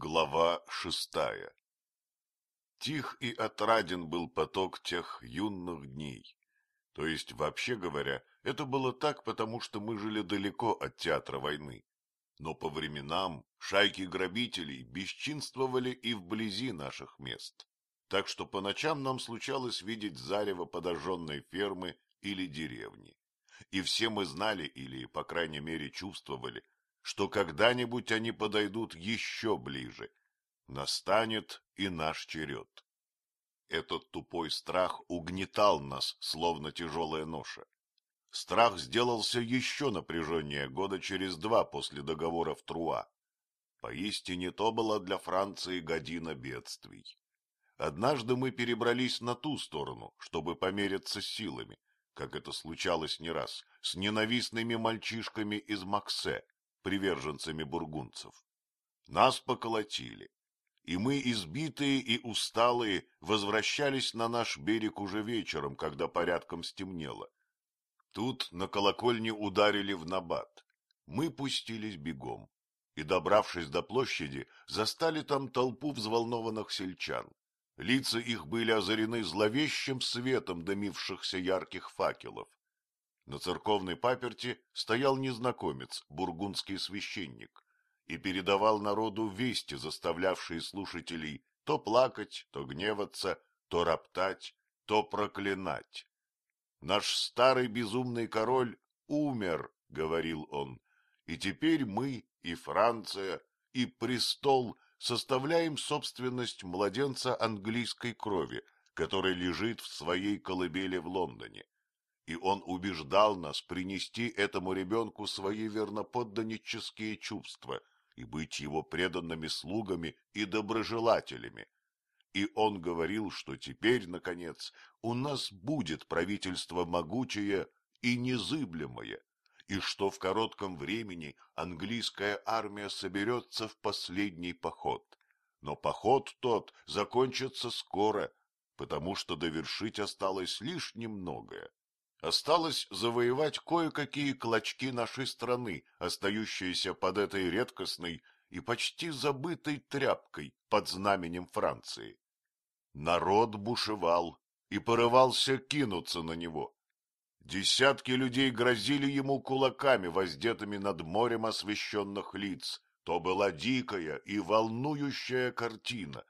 Глава шестая Тих и отраден был поток тех юных дней. То есть, вообще говоря, это было так, потому что мы жили далеко от театра войны. Но по временам шайки грабителей бесчинствовали и вблизи наших мест. Так что по ночам нам случалось видеть зарево подожженной фермы или деревни. И все мы знали или, по крайней мере, чувствовали, что когда-нибудь они подойдут еще ближе. Настанет и наш черед. Этот тупой страх угнетал нас, словно тяжелая ноша. Страх сделался еще напряженнее года через два после договора в Труа. Поистине то была для Франции година бедствий. Однажды мы перебрались на ту сторону, чтобы помериться силами, как это случалось не раз, с ненавистными мальчишками из Максе, приверженцами бургунцев. Нас поколотили, и мы, избитые и усталые, возвращались на наш берег уже вечером, когда порядком стемнело. Тут на колокольне ударили в набат. Мы пустились бегом и, добравшись до площади, застали там толпу взволнованных сельчан. Лица их были озарены зловещим светом дымившихся ярких факелов. На церковной паперти стоял незнакомец, бургундский священник, и передавал народу вести, заставлявшие слушателей то плакать, то гневаться, то роптать, то проклинать. «Наш старый безумный король умер», — говорил он, — «и теперь мы, и Франция, и престол составляем собственность младенца английской крови, который лежит в своей колыбели в Лондоне и он убеждал нас принести этому ребенку свои верноподданнические чувства и быть его преданными слугами и доброжелателями. И он говорил, что теперь, наконец, у нас будет правительство могучее и незыблемое, и что в коротком времени английская армия соберется в последний поход. Но поход тот закончится скоро, потому что довершить осталось лишь немногое. Осталось завоевать кое-какие клочки нашей страны, остающиеся под этой редкостной и почти забытой тряпкой под знаменем Франции. Народ бушевал и порывался кинуться на него. Десятки людей грозили ему кулаками, воздетыми над морем освещенных лиц. То была дикая и волнующая картина.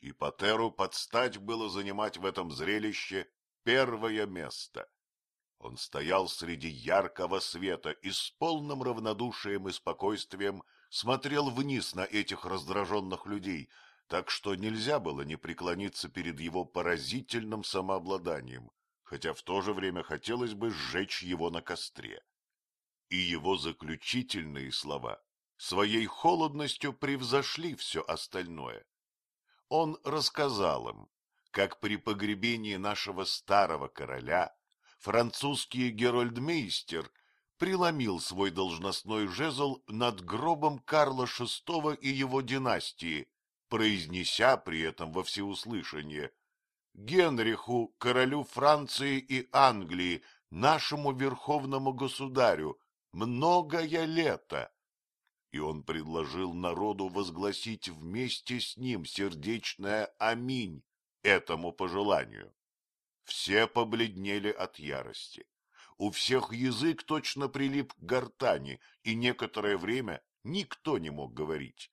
И Патеру подстать было занимать в этом зрелище первое место. Он стоял среди яркого света и с полным равнодушием и спокойствием смотрел вниз на этих раздраженных людей, так что нельзя было не преклониться перед его поразительным самообладанием, хотя в то же время хотелось бы сжечь его на костре. И его заключительные слова своей холодностью превзошли все остальное. Он рассказал им, как при погребении нашего старого короля французский герольдмейстер преломил свой должностной жезл над гробом Карла VI и его династии, произнеся при этом во всеуслышание «Генриху, королю Франции и Англии, нашему верховному государю, многое лето!» И он предложил народу возгласить вместе с ним сердечное «Аминь» этому пожеланию. Все побледнели от ярости. У всех язык точно прилип к гортани, и некоторое время никто не мог говорить.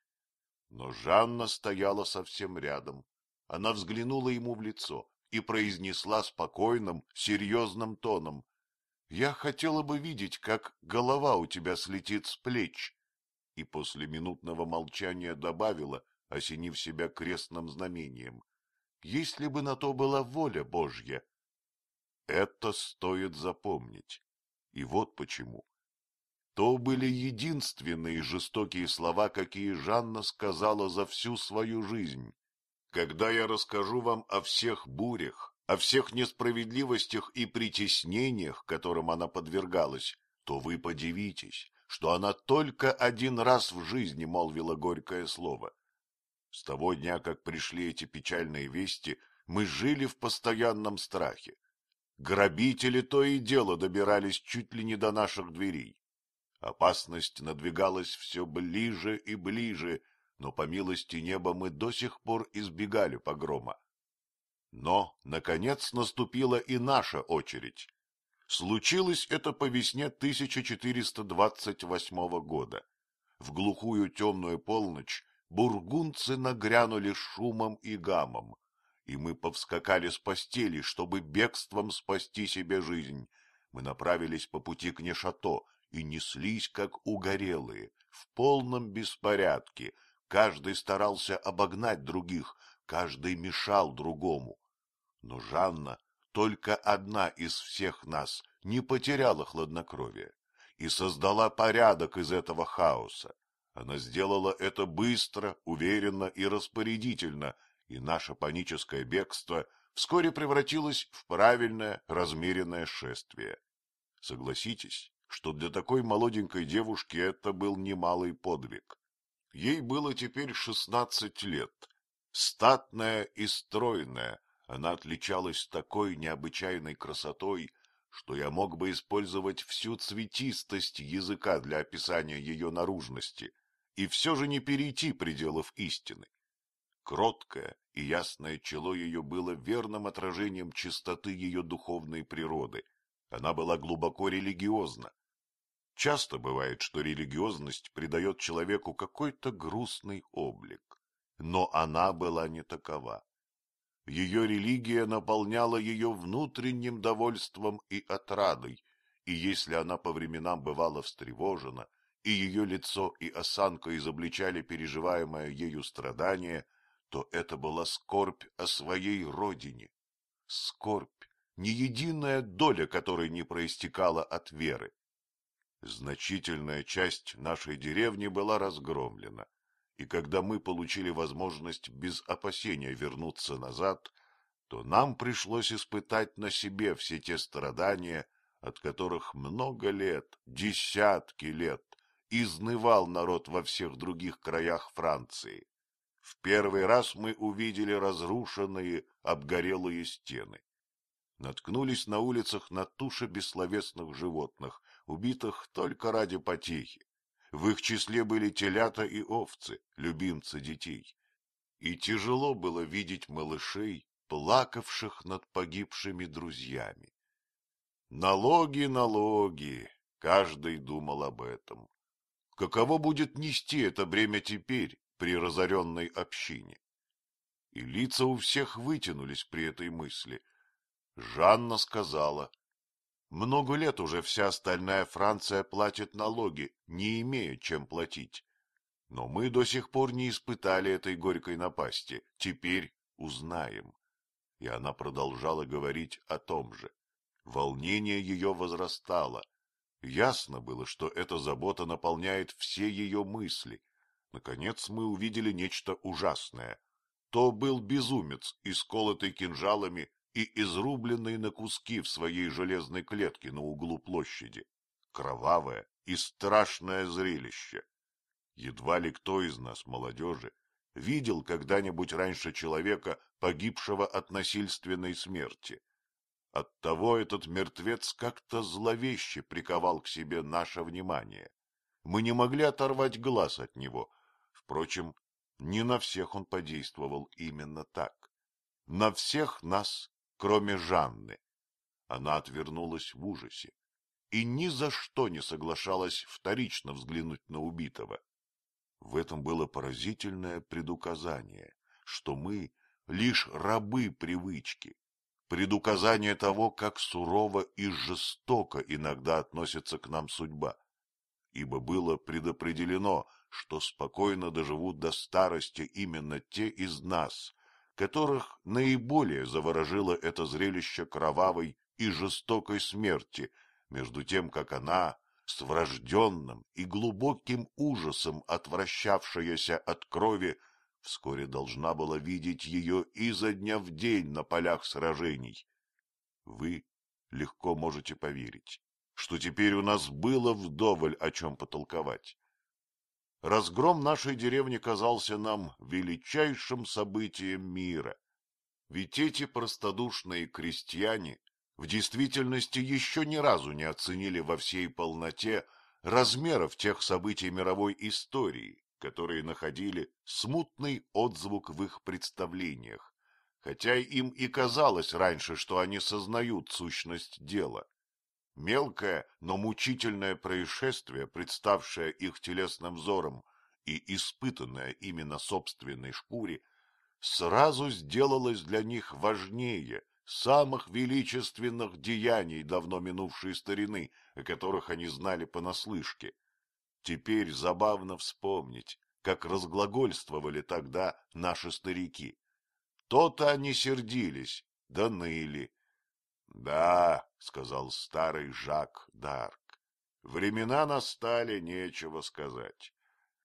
Но Жанна стояла совсем рядом. Она взглянула ему в лицо и произнесла спокойным, серьезным тоном. — Я хотела бы видеть, как голова у тебя слетит с плеч. И после минутного молчания добавила, осенив себя крестным знамением. — если бы на то была воля Божья. Это стоит запомнить. И вот почему. То были единственные жестокие слова, какие Жанна сказала за всю свою жизнь. Когда я расскажу вам о всех бурях, о всех несправедливостях и притеснениях, которым она подвергалась, то вы подивитесь, что она только один раз в жизни молвила горькое слово. С того дня, как пришли эти печальные вести, мы жили в постоянном страхе. Грабители то и дело добирались чуть ли не до наших дверей. Опасность надвигалась все ближе и ближе, но по милости неба мы до сих пор избегали погрома. Но, наконец, наступила и наша очередь. Случилось это по весне 1428 года. В глухую темную полночь бургунцы нагрянули шумом и гамом, и мы повскакали с постели, чтобы бегством спасти себе жизнь. Мы направились по пути к Нешато и неслись, как угорелые, в полном беспорядке. Каждый старался обогнать других, каждый мешал другому. Но Жанна, только одна из всех нас, не потеряла хладнокровия и создала порядок из этого хаоса. Она сделала это быстро, уверенно и распорядительно, и наше паническое бегство вскоре превратилось в правильное, размеренное шествие. Согласитесь, что для такой молоденькой девушки это был немалый подвиг. Ей было теперь шестнадцать лет. Статная и стройная, она отличалась такой необычайной красотой, что я мог бы использовать всю цветистость языка для описания ее наружности, и все же не перейти пределов истины. Кроткое и ясное чело ее было верным отражением чистоты ее духовной природы. Она была глубоко религиозна. Часто бывает, что религиозность придает человеку какой-то грустный облик, но она была не такова. Ее религия наполняла ее внутренним довольством и отрадой, и если она по временам бывала встревожена, и ее лицо и осанка изобличали переживаемое ею страдание, то это была скорбь о своей родине. Скорбь, не единая доля которой не проистекала от веры. Значительная часть нашей деревни была разгромлена, и когда мы получили возможность без опасения вернуться назад, то нам пришлось испытать на себе все те страдания, от которых много лет, десятки лет, изнывал народ во всех других краях Франции. В первый раз мы увидели разрушенные, обгорелые стены. Наткнулись на улицах на туши бессловесных животных, убитых только ради потехи. В их числе были телята и овцы, любимцы детей. И тяжело было видеть малышей, плакавших над погибшими друзьями. Налоги, налоги, каждый думал об этом. Каково будет нести это бремя теперь, при разоренной общине. И лица у всех вытянулись при этой мысли. Жанна сказала, много лет уже вся остальная Франция платит налоги, не имея чем платить. Но мы до сих пор не испытали этой горькой напасти, теперь узнаем. И она продолжала говорить о том же. Волнение ее возрастало. Ясно было, что эта забота наполняет все ее мысли, Наконец мы увидели нечто ужасное. То был безумец, исколотый кинжалами и изрубленный на куски в своей железной клетке на углу площади. Кровавое и страшное зрелище. Едва ли кто из нас, молодежи, видел когда-нибудь раньше человека, погибшего от насильственной смерти. Оттого этот мертвец как-то зловеще приковал к себе наше внимание. Мы не могли оторвать глаз от него, Впрочем, не на всех он подействовал именно так. На всех нас, кроме Жанны. Она отвернулась в ужасе и ни за что не соглашалась вторично взглянуть на убитого. В этом было поразительное предуказание, что мы лишь рабы привычки, предуказание того, как сурово и жестоко иногда относится к нам судьба. Ибо было предопределено, что спокойно доживут до старости именно те из нас, которых наиболее заворожило это зрелище кровавой и жестокой смерти, между тем, как она, с врожденным и глубоким ужасом отвращавшаяся от крови, вскоре должна была видеть ее изо дня в день на полях сражений. Вы легко можете поверить, что теперь у нас было вдоволь о чем потолковать. Разгром нашей деревни казался нам величайшим событием мира. Ведь эти простодушные крестьяне в действительности еще ни разу не оценили во всей полноте размеров тех событий мировой истории, которые находили смутный отзвук в их представлениях, хотя им и казалось раньше, что они сознают сущность дела. Мелкое, но мучительное происшествие, представшее их телесным взором и испытанное ими на собственной шкуре, сразу сделалось для них важнее самых величественных деяний давно минувшей старины, о которых они знали понаслышке. Теперь забавно вспомнить, как разглагольствовали тогда наши старики. То-то они сердились, да ныли. — Да, — сказал старый Жак Дарк, — времена настали, нечего сказать.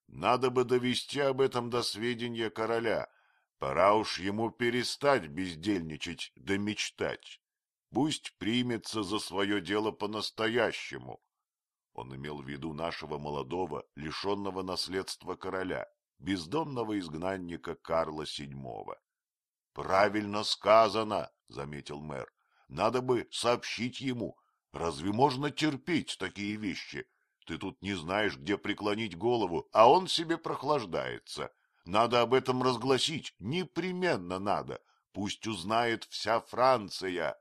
Надо бы довести об этом до сведения короля. Пора уж ему перестать бездельничать да мечтать. Пусть примется за свое дело по-настоящему. Он имел в виду нашего молодого, лишенного наследства короля, бездомного изгнанника Карла VII. — Правильно сказано, — заметил мэр. — Надо бы сообщить ему. Разве можно терпеть такие вещи? Ты тут не знаешь, где преклонить голову, а он себе прохлаждается. Надо об этом разгласить, непременно надо. Пусть узнает вся Франция.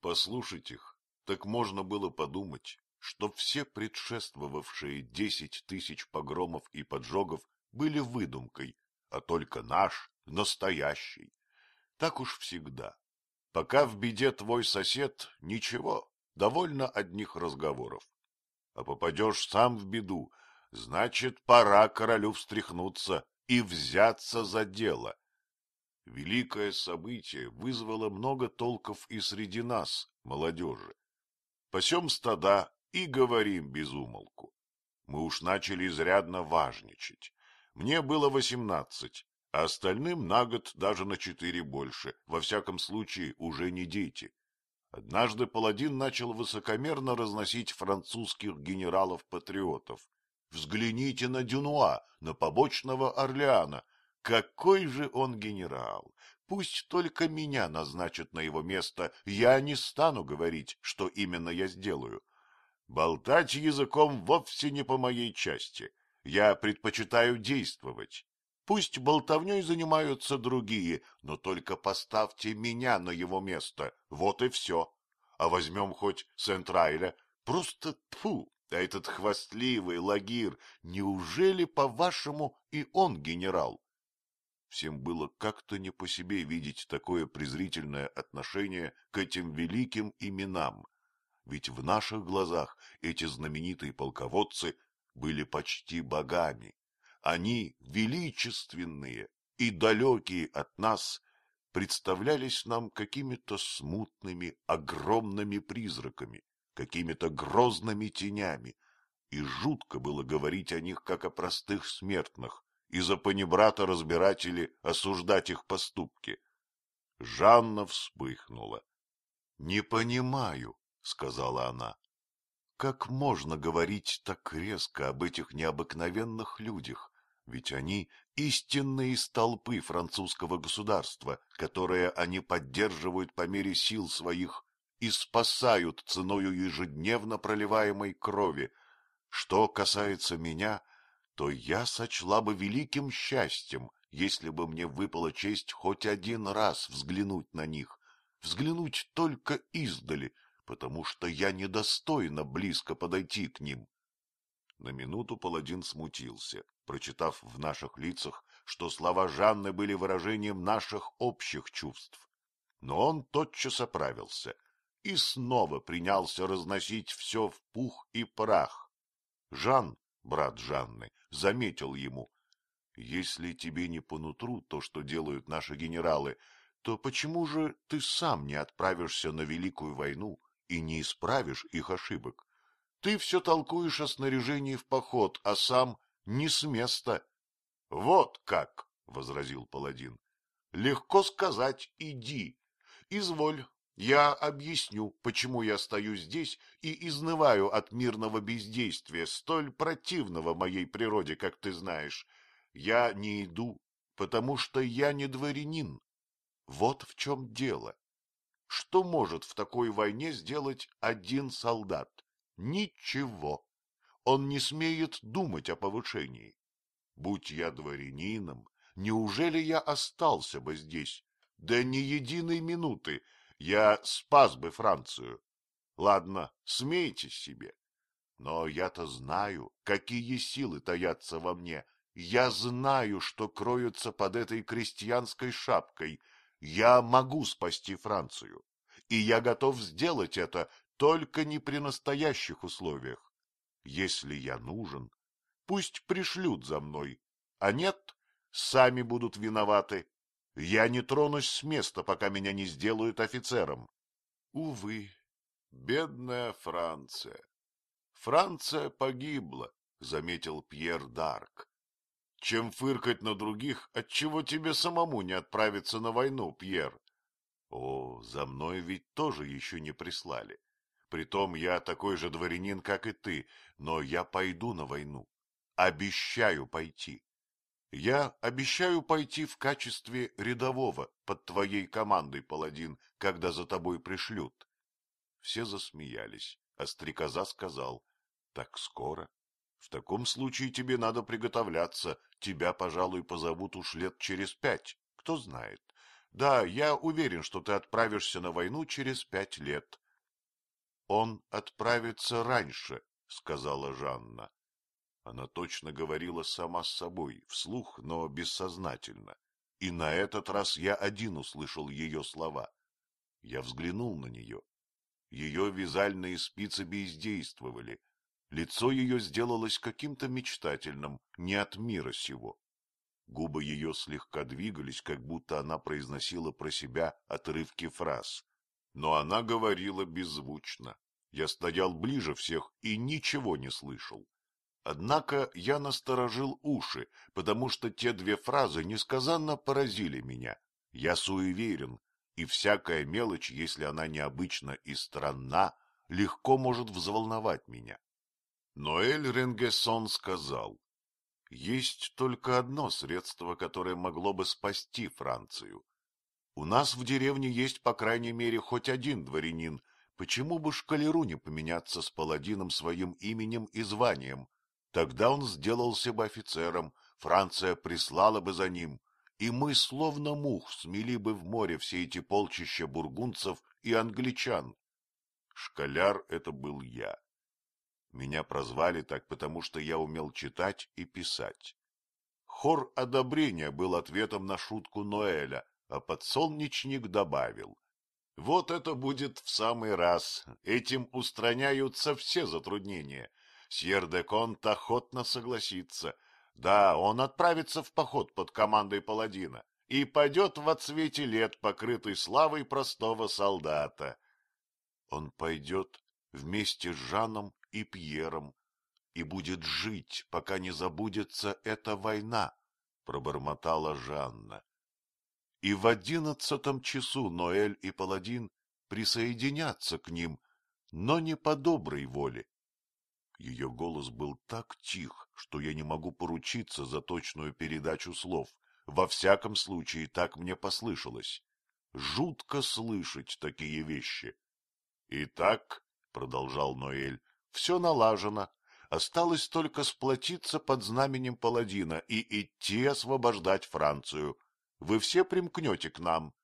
Послушать их, так можно было подумать, что все предшествовавшие десять тысяч погромов и поджогов были выдумкой, а только наш — настоящий. Так уж всегда. Пока в беде твой сосед, ничего, довольно одних разговоров. А попадешь сам в беду, значит, пора королю встряхнуться и взяться за дело. Великое событие вызвало много толков и среди нас, молодежи. Пасем стада и говорим без умолку. Мы уж начали изрядно важничать. Мне было восемнадцать, а остальным на год даже на четыре больше, во всяком случае уже не дети. Однажды паладин начал высокомерно разносить французских генералов-патриотов. Взгляните на Дюнуа, на побочного Орлеана. Какой же он генерал! Пусть только меня назначат на его место, я не стану говорить, что именно я сделаю. Болтать языком вовсе не по моей части. Я предпочитаю действовать. Пусть болтовней занимаются другие, но только поставьте меня на его место. Вот и все. А возьмем хоть Сент-Райля. Просто тфу, а этот хвастливый Лагир, неужели, по-вашему, и он генерал? Всем было как-то не по себе видеть такое презрительное отношение к этим великим именам, ведь в наших глазах эти знаменитые полководцы были почти богами. Они, величественные и далекие от нас, представлялись нам какими-то смутными, огромными призраками, какими-то грозными тенями, и жутко было говорить о них, как о простых смертных, и за панибрата разбирать или осуждать их поступки. Жанна вспыхнула. — Не понимаю, — сказала она. — Как можно говорить так резко об этих необыкновенных людях? Ведь они — истинные столпы французского государства, которое они поддерживают по мере сил своих и спасают ценою ежедневно проливаемой крови. Что касается меня, то я сочла бы великим счастьем, если бы мне выпала честь хоть один раз взглянуть на них, взглянуть только издали, потому что я недостойна близко подойти к ним. На минуту паладин смутился, прочитав в наших лицах, что слова Жанны были выражением наших общих чувств. Но он тотчас оправился и снова принялся разносить все в пух и прах. Жан, брат Жанны, заметил ему, «Если тебе не по нутру то, что делают наши генералы, то почему же ты сам не отправишься на Великую войну и не исправишь их ошибок. Ты все толкуешь о снаряжении в поход, а сам не с места. — Вот как, — возразил паладин. — Легко сказать «иди». Изволь, я объясню, почему я стою здесь и изнываю от мирного бездействия, столь противного моей природе, как ты знаешь. Я не иду, потому что я не дворянин. Вот в чем дело. Что может в такой войне сделать один солдат? Ничего. Он не смеет думать о повышении. Будь я дворянином, неужели я остался бы здесь? Да ни единой минуты. Я спас бы Францию. Ладно, смейтесь себе. Но я-то знаю, какие силы таятся во мне. Я знаю, что кроются под этой крестьянской шапкой. Я могу спасти Францию. И я готов сделать это, только не при настоящих условиях. Если я нужен, пусть пришлют за мной, а нет, сами будут виноваты. Я не тронусь с места, пока меня не сделают офицером. Увы, бедная Франция. Франция погибла, — заметил Пьер Дарк. Чем фыркать на других, отчего тебе самому не отправиться на войну, Пьер? О, за мной ведь тоже еще не прислали. Притом я такой же дворянин, как и ты, но я пойду на войну. Обещаю пойти. Я обещаю пойти в качестве рядового под твоей командой, паладин, когда за тобой пришлют. Все засмеялись, а стрекоза сказал, так скоро. В таком случае тебе надо приготовляться, тебя, пожалуй, позовут уж лет через пять, кто знает. Да, я уверен, что ты отправишься на войну через пять лет. — Он отправится раньше, — сказала Жанна. Она точно говорила сама с собой, вслух, но бессознательно. И на этот раз я один услышал ее слова. Я взглянул на нее. Ее вязальные спицы бездействовали. Лицо ее сделалось каким-то мечтательным, не от мира сего. Губы ее слегка двигались, как будто она произносила про себя отрывки фраз но она говорила беззвучно. Я стоял ближе всех и ничего не слышал. Однако я насторожил уши, потому что те две фразы несказанно поразили меня. Я суеверен, и всякая мелочь, если она необычна и странна, легко может взволновать меня. Но Эль Ренгессон сказал, есть только одно средство, которое могло бы спасти Францию. У нас в деревне есть, по крайней мере, хоть один дворянин. Почему бы шкалеру не поменяться с паладином своим именем и званием? Тогда он сделался бы офицером, Франция прислала бы за ним, и мы, словно мух, смели бы в море все эти полчища бургунцев и англичан. Шкаляр это был я. Меня прозвали так, потому что я умел читать и писать. Хор одобрения был ответом на шутку Ноэля, а подсолнечник добавил. Вот это будет в самый раз. Этим устраняются все затруднения. Сьер де Конт охотно согласится. Да, он отправится в поход под командой паладина и пойдет в отсвете лет, покрытый славой простого солдата. Он пойдет вместе с Жаном и Пьером и будет жить, пока не забудется эта война, — пробормотала Жанна. И в одиннадцатом часу Ноэль и Паладин присоединятся к ним, но не по доброй воле. Ее голос был так тих, что я не могу поручиться за точную передачу слов. Во всяком случае, так мне послышалось. Жутко слышать такие вещи. — Итак, — продолжал Ноэль, — все налажено. Осталось только сплотиться под знаменем паладина и идти освобождать Францию. Вы все примкнете к нам.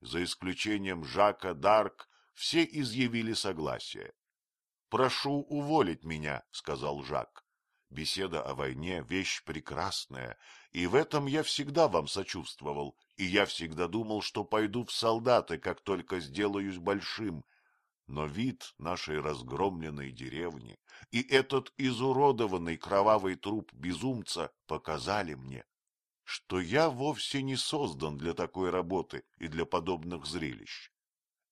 За исключением Жака Дарк, все изъявили согласие. — Прошу уволить меня, — сказал Жак. Беседа о войне — вещь прекрасная, и в этом я всегда вам сочувствовал, и я всегда думал, что пойду в солдаты, как только сделаюсь большим. Но вид нашей разгромленной деревни и этот изуродованный кровавый труп безумца показали мне, что я вовсе не создан для такой работы и для подобных зрелищ.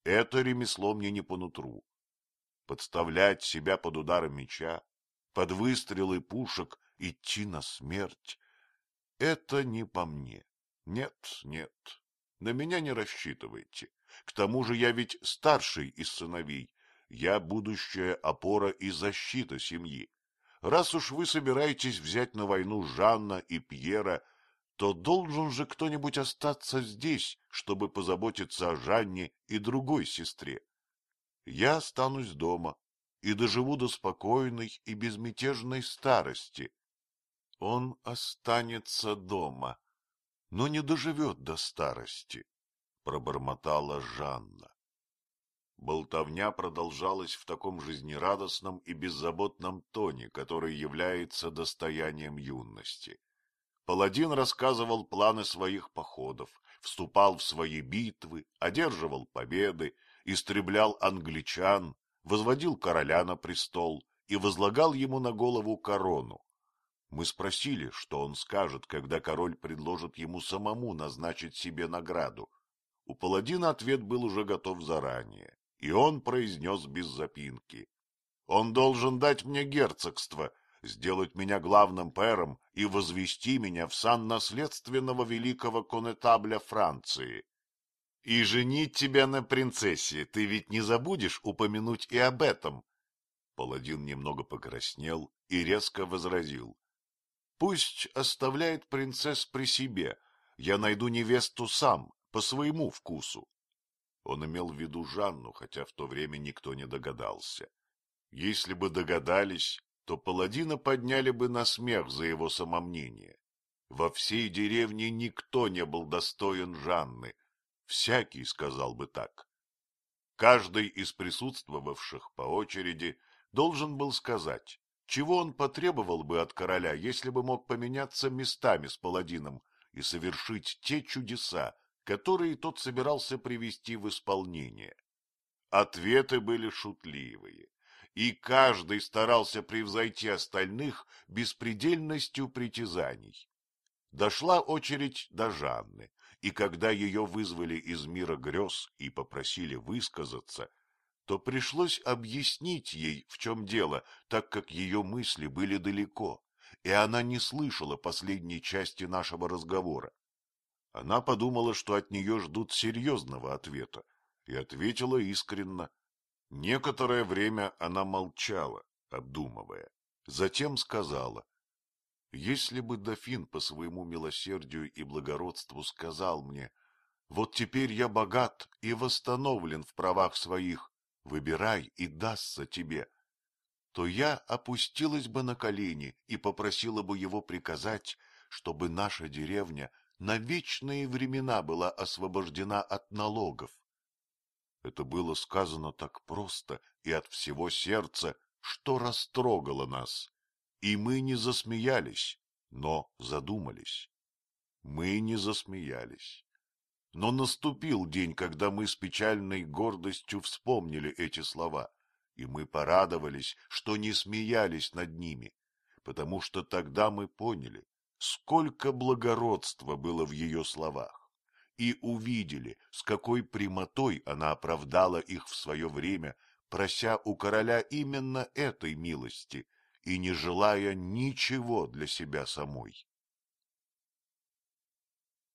Это ремесло мне не по нутру. Подставлять себя под удары меча, под выстрелы пушек, идти на смерть — это не по мне. Нет, нет, на меня не рассчитывайте. К тому же я ведь старший из сыновей, я будущая опора и защита семьи. Раз уж вы собираетесь взять на войну Жанна и Пьера, то должен же кто-нибудь остаться здесь, чтобы позаботиться о Жанне и другой сестре. Я останусь дома и доживу до спокойной и безмятежной старости. Он останется дома, но не доживет до старости, — пробормотала Жанна. Болтовня продолжалась в таком жизнерадостном и беззаботном тоне, который является достоянием юности. Паладин рассказывал планы своих походов, вступал в свои битвы, одерживал победы, истреблял англичан, возводил короля на престол и возлагал ему на голову корону. Мы спросили, что он скажет, когда король предложит ему самому назначить себе награду. У паладина ответ был уже готов заранее и он произнес без запинки. Он должен дать мне герцогство, сделать меня главным пэром и возвести меня в сан наследственного великого конетабля Франции. И женить тебя на принцессе, ты ведь не забудешь упомянуть и об этом. Паладин немного покраснел и резко возразил. Пусть оставляет принцесс при себе, я найду невесту сам, по своему вкусу. Он имел в виду Жанну, хотя в то время никто не догадался. Если бы догадались, то паладина подняли бы на смех за его самомнение. Во всей деревне никто не был достоин Жанны. Всякий сказал бы так. Каждый из присутствовавших по очереди должен был сказать, чего он потребовал бы от короля, если бы мог поменяться местами с паладином и совершить те чудеса, которые тот собирался привести в исполнение. Ответы были шутливые, и каждый старался превзойти остальных беспредельностью притязаний. Дошла очередь до Жанны, и когда ее вызвали из мира грез и попросили высказаться, то пришлось объяснить ей, в чем дело, так как ее мысли были далеко, и она не слышала последней части нашего разговора. Она подумала, что от нее ждут серьезного ответа, и ответила искренно. Некоторое время она молчала, обдумывая. Затем сказала. Если бы дофин по своему милосердию и благородству сказал мне, вот теперь я богат и восстановлен в правах своих, выбирай и дастся тебе, то я опустилась бы на колени и попросила бы его приказать, чтобы наша деревня — на вечные времена была освобождена от налогов. Это было сказано так просто и от всего сердца, что растрогало нас. И мы не засмеялись, но задумались. Мы не засмеялись. Но наступил день, когда мы с печальной гордостью вспомнили эти слова, и мы порадовались, что не смеялись над ними, потому что тогда мы поняли, сколько благородства было в ее словах, и увидели, с какой прямотой она оправдала их в свое время, прося у короля именно этой милости и не желая ничего для себя самой.